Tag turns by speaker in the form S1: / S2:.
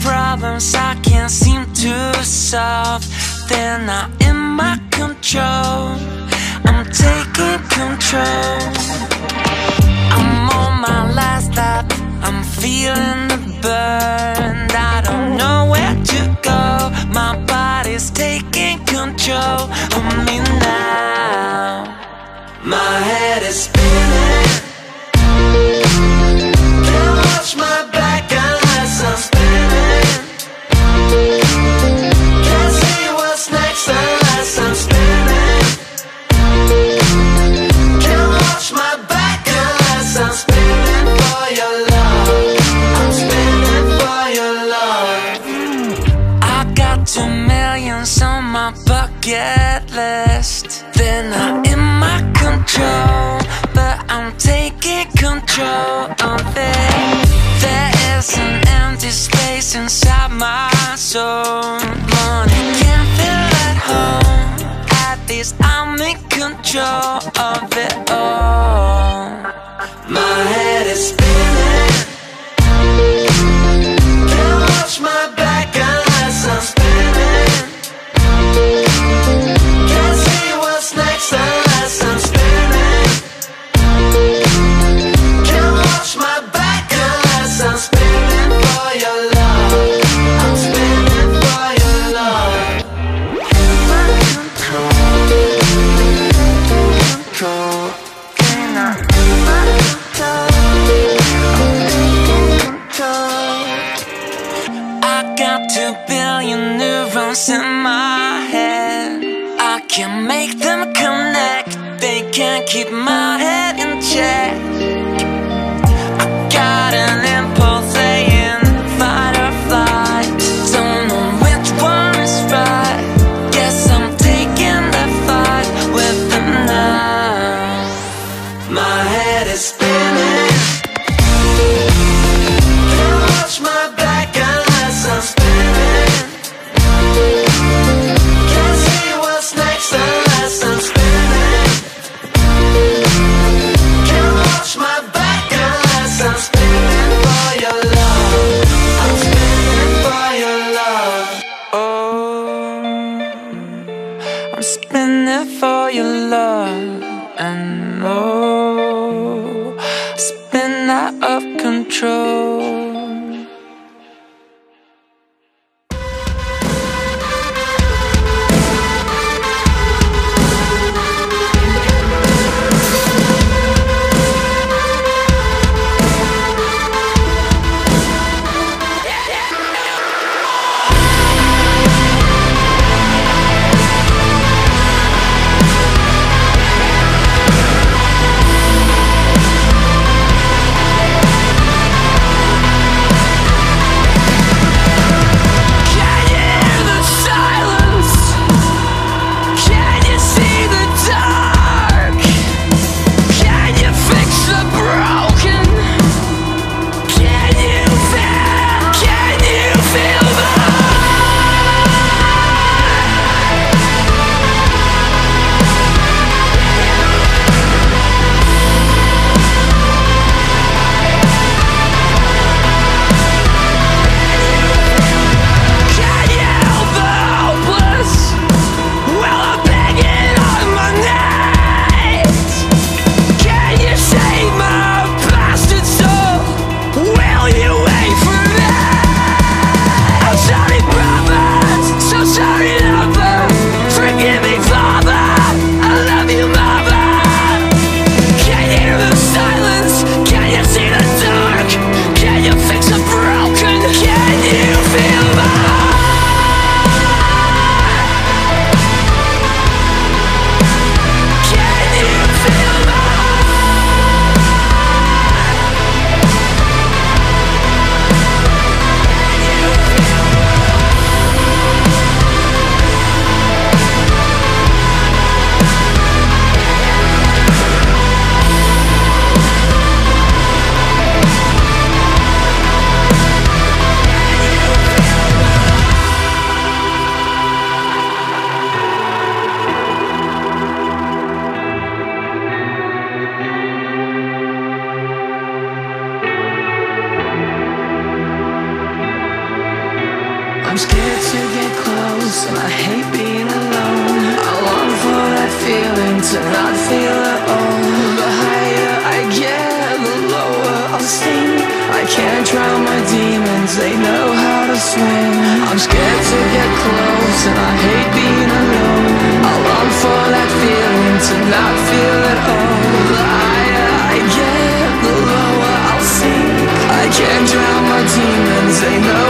S1: problems I can't seem to solve. They're not in my control. I'm taking control. I'm on my last lap I'm feeling the burn. I don't know where to go. My body's taking control. List. Then I'm in my control, but I'm taking control of it. There is an empty space inside my soul. Money can't fill at home. At least I'm in control of it all. Neurons in my head. I can make them connect. They can't keep my head Spinning for your love. And oh, I spin out of control. I hate being alone. I long for that feeling to not feel at all The higher I get, the lower I'll sink I can't drown my demons, they know how to swim. I'm scared to get close and I hate being alone. I long for that feeling to not feel at all The higher I get, the lower I'll sink. I can't drown my demons, they know